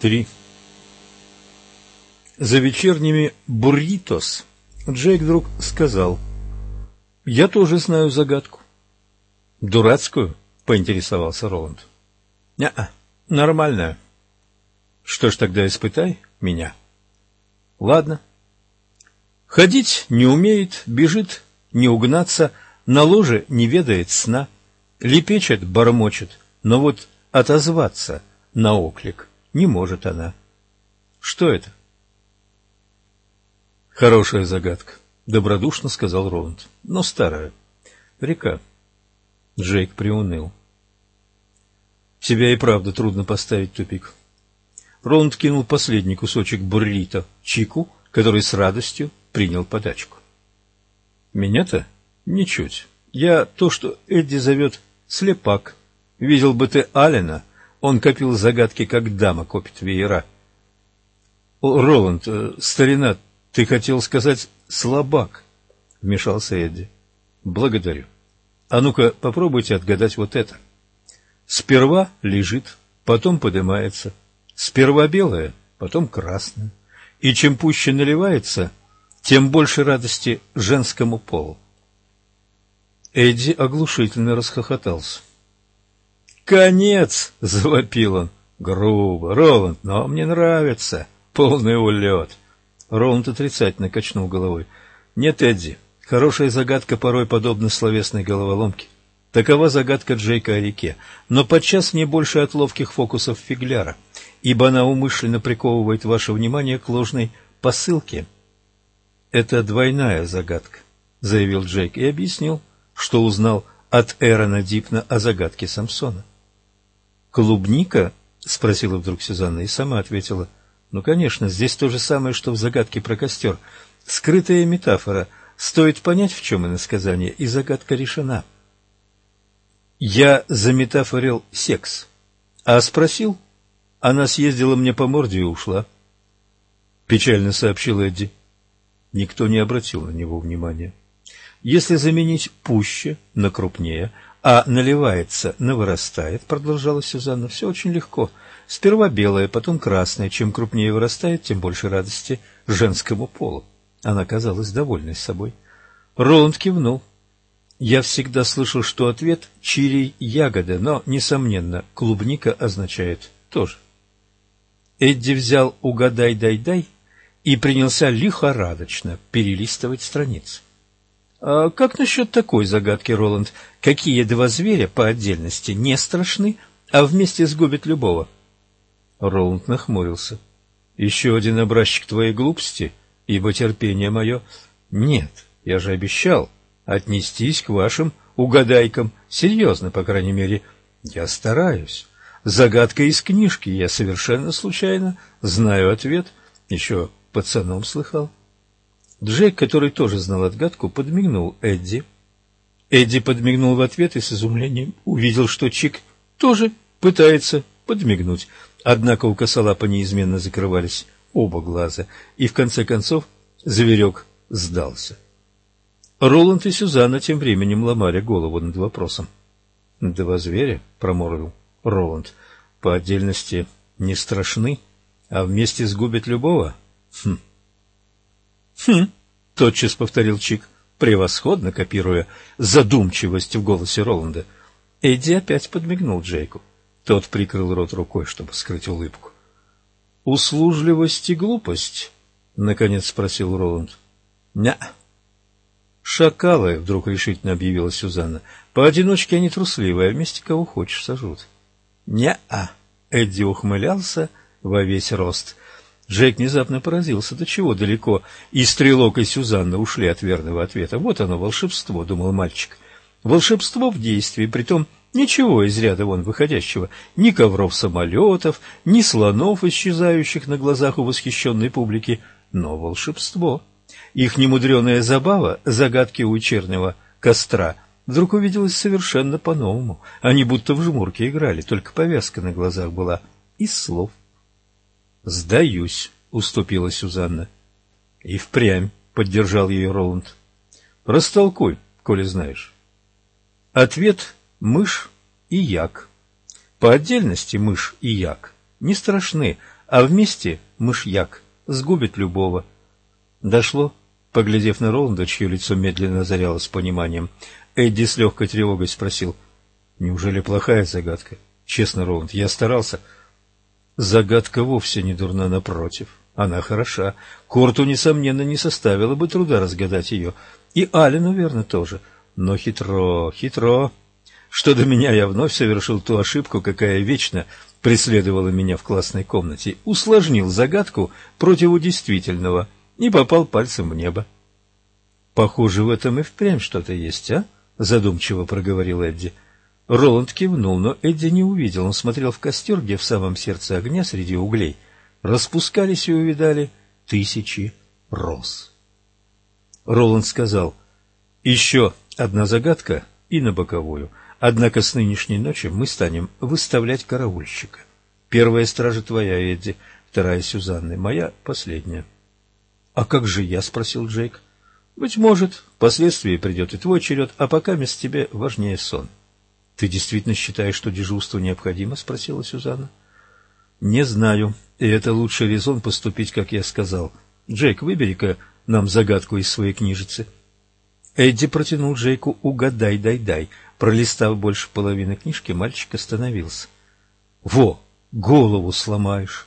3. За вечерними бурритос Джейк вдруг сказал, «Я тоже знаю загадку». «Дурацкую?» — поинтересовался Роланд. «Не-а, нормальная». «Что ж тогда испытай меня?» «Ладно». Ходить не умеет, бежит, не угнаться, на ложе не ведает сна, лепечет, бормочет, но вот отозваться на оклик не может она. Что это? Хорошая загадка, добродушно сказал Роланд, но старая. Река. Джейк приуныл. Тебя и правда трудно поставить в тупик. Роланд кинул последний кусочек буррито Чику, который с радостью принял подачку. Меня-то? Ничуть. Я то, что Эдди зовет слепак. Видел бы ты Алина, он копил загадки, как дама копит веера. — Роланд, э, старина, ты хотел сказать «слабак», — вмешался Эдди. — Благодарю. А ну-ка, попробуйте отгадать вот это. Сперва лежит, потом поднимается. Сперва белое, потом красное. И чем пуще наливается, тем больше радости женскому полу. Эдди оглушительно расхохотался. «Конец!» — завопил он. «Грубо, Роланд, но мне нравится. Полный улет!» Роланд отрицательно качнул головой. «Нет, Эдди, хорошая загадка порой подобна словесной головоломке. Такова загадка Джейка о реке, но подчас не больше от ловких фокусов фигляра, ибо она умышленно приковывает ваше внимание к ложной посылке». «Это двойная загадка», — заявил Джейк и объяснил, что узнал от Эрона Дипна о загадке Самсона. «Клубника?» — спросила вдруг Сюзанна и сама ответила. «Ну, конечно, здесь то же самое, что в загадке про костер. Скрытая метафора. Стоит понять, в чем иносказание, и загадка решена». «Я заметафорил секс. А спросил?» Она съездила мне по морде и ушла. Печально сообщил Эдди. Никто не обратил на него внимания. Если заменить «пуще» на «крупнее», а наливается на вырастает, продолжала Сюзанна, все очень легко. Сперва белое, потом красное. Чем крупнее вырастает, тем больше радости женскому полу. Она казалась довольной собой. Роланд кивнул. Я всегда слышал, что ответ чирий ягода, но, несомненно, клубника означает тоже. Эдди взял «Угадай-дай-дай» и принялся лихорадочно перелистывать страницы. А как насчет такой загадки, Роланд? Какие два зверя по отдельности не страшны, а вместе сгубят любого? Роланд нахмурился. Еще один образчик твоей глупости, ибо терпение мое... Нет, я же обещал отнестись к вашим угадайкам серьезно, по крайней мере. Я стараюсь. Загадка из книжки, я совершенно случайно знаю ответ. Еще пацаном слыхал. Джек, который тоже знал отгадку, подмигнул Эдди. Эдди подмигнул в ответ и с изумлением увидел, что Чик тоже пытается подмигнуть. Однако у косолапа неизменно закрывались оба глаза, и в конце концов зверек сдался. Роланд и Сюзанна тем временем ломали голову над вопросом. «Два зверя?» — проморгал Роланд. «По отдельности не страшны, а вместе сгубят любого? Хм, «Хм», — тотчас повторил Чик, превосходно копируя задумчивость в голосе Роланда. Эдди опять подмигнул Джейку. Тот прикрыл рот рукой, чтобы скрыть улыбку. «Услужливость и глупость?» — наконец спросил Роланд. «Ня». «Шакалы», — вдруг решительно объявила Сюзанна. «Поодиночке они трусливые, а вместе кого хочешь сожрут». «Ня-а», — Эдди ухмылялся во весь рост. Джек внезапно поразился, до чего далеко и Стрелок, и Сюзанна ушли от верного ответа. Вот оно, волшебство, думал мальчик. Волшебство в действии, притом ничего из ряда вон выходящего. Ни ковров-самолетов, ни слонов, исчезающих на глазах у восхищенной публики, но волшебство. Их немудреная забава, загадки у вечернего костра, вдруг увиделась совершенно по-новому. Они будто в жмурке играли, только повязка на глазах была из слов. «Сдаюсь», — уступила Сюзанна. «И впрямь», — поддержал ее Роланд. «Растолкуй, коли знаешь». Ответ — мышь и як. По отдельности мышь и як не страшны, а вместе мышьяк сгубит любого. Дошло? Поглядев на Роланда, чье лицо медленно озарялось пониманием, Эдди с легкой тревогой спросил, «Неужели плохая загадка?» «Честно, Роланд, я старался». «Загадка вовсе не дурна, напротив. Она хороша. Корту, несомненно, не составило бы труда разгадать ее. И Алину, верно, тоже. Но хитро, хитро. Что до меня, я вновь совершил ту ошибку, какая вечно преследовала меня в классной комнате. Усложнил загадку противодействительного и попал пальцем в небо. Похоже, в этом и впрямь что-то есть, а? Задумчиво проговорил Эдди. Роланд кивнул, но Эдди не увидел. Он смотрел в костер, где в самом сердце огня среди углей распускались и увидали тысячи роз. Роланд сказал, «Еще одна загадка и на боковую. Однако с нынешней ночи мы станем выставлять караульщика. Первая стража твоя, Эдди, вторая Сюзанны, моя последняя». «А как же я?» — спросил Джейк. «Быть может, впоследствии придет и твой черед, а пока мест тебе важнее сон». «Ты действительно считаешь, что дежурство необходимо?» — спросила Сюзанна. «Не знаю, и это лучший резон поступить, как я сказал. Джейк, выбери-ка нам загадку из своей книжицы». Эдди протянул Джейку «Угадай, дай, дай». Пролистав больше половины книжки, мальчик остановился. «Во, голову сломаешь!»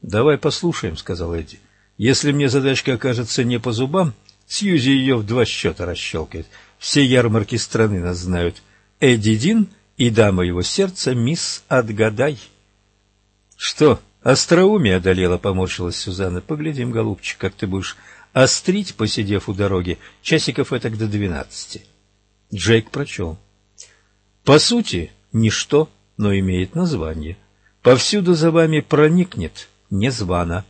«Давай послушаем», — сказал Эдди. «Если мне задачка окажется не по зубам, Сьюзи ее в два счета расщелкает. Все ярмарки страны нас знают. Эдди Дин и дама его сердца, мисс Отгадай». «Что, остроумие одолело?» — поморщилась Сюзанна. «Поглядим, голубчик, как ты будешь острить, посидев у дороги, часиков этак до двенадцати». Джейк прочел. «По сути, ничто, но имеет название. Повсюду за вами проникнет незвано.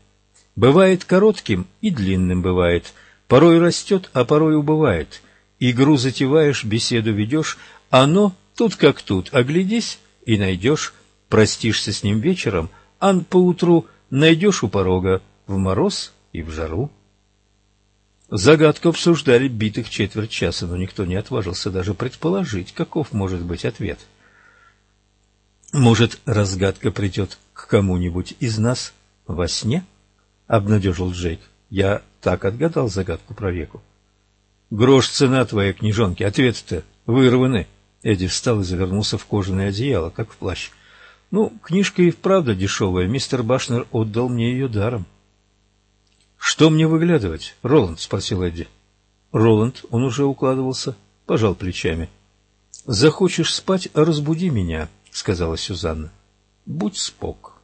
Бывает коротким и длинным бывает, порой растет, а порой убывает. Игру затеваешь, беседу ведешь, оно тут как тут, оглядись и найдешь, простишься с ним вечером, ан поутру найдешь у порога в мороз и в жару. Загадку обсуждали битых четверть часа, но никто не отважился даже предположить, каков может быть ответ. «Может, разгадка придет к кому-нибудь из нас во сне?» — обнадежил Джейк. «Я так отгадал загадку про реку». «Грош цена твоей книжонки, ответы-то вырваны». Эдди встал и завернулся в кожаное одеяло, как в плащ. Ну, книжка и вправду дешевая. Мистер Башнер отдал мне ее даром. — Что мне выглядывать? — Роланд спросил Эдди. Роланд, он уже укладывался, пожал плечами. — Захочешь спать, разбуди меня, — сказала Сюзанна. — Будь спок.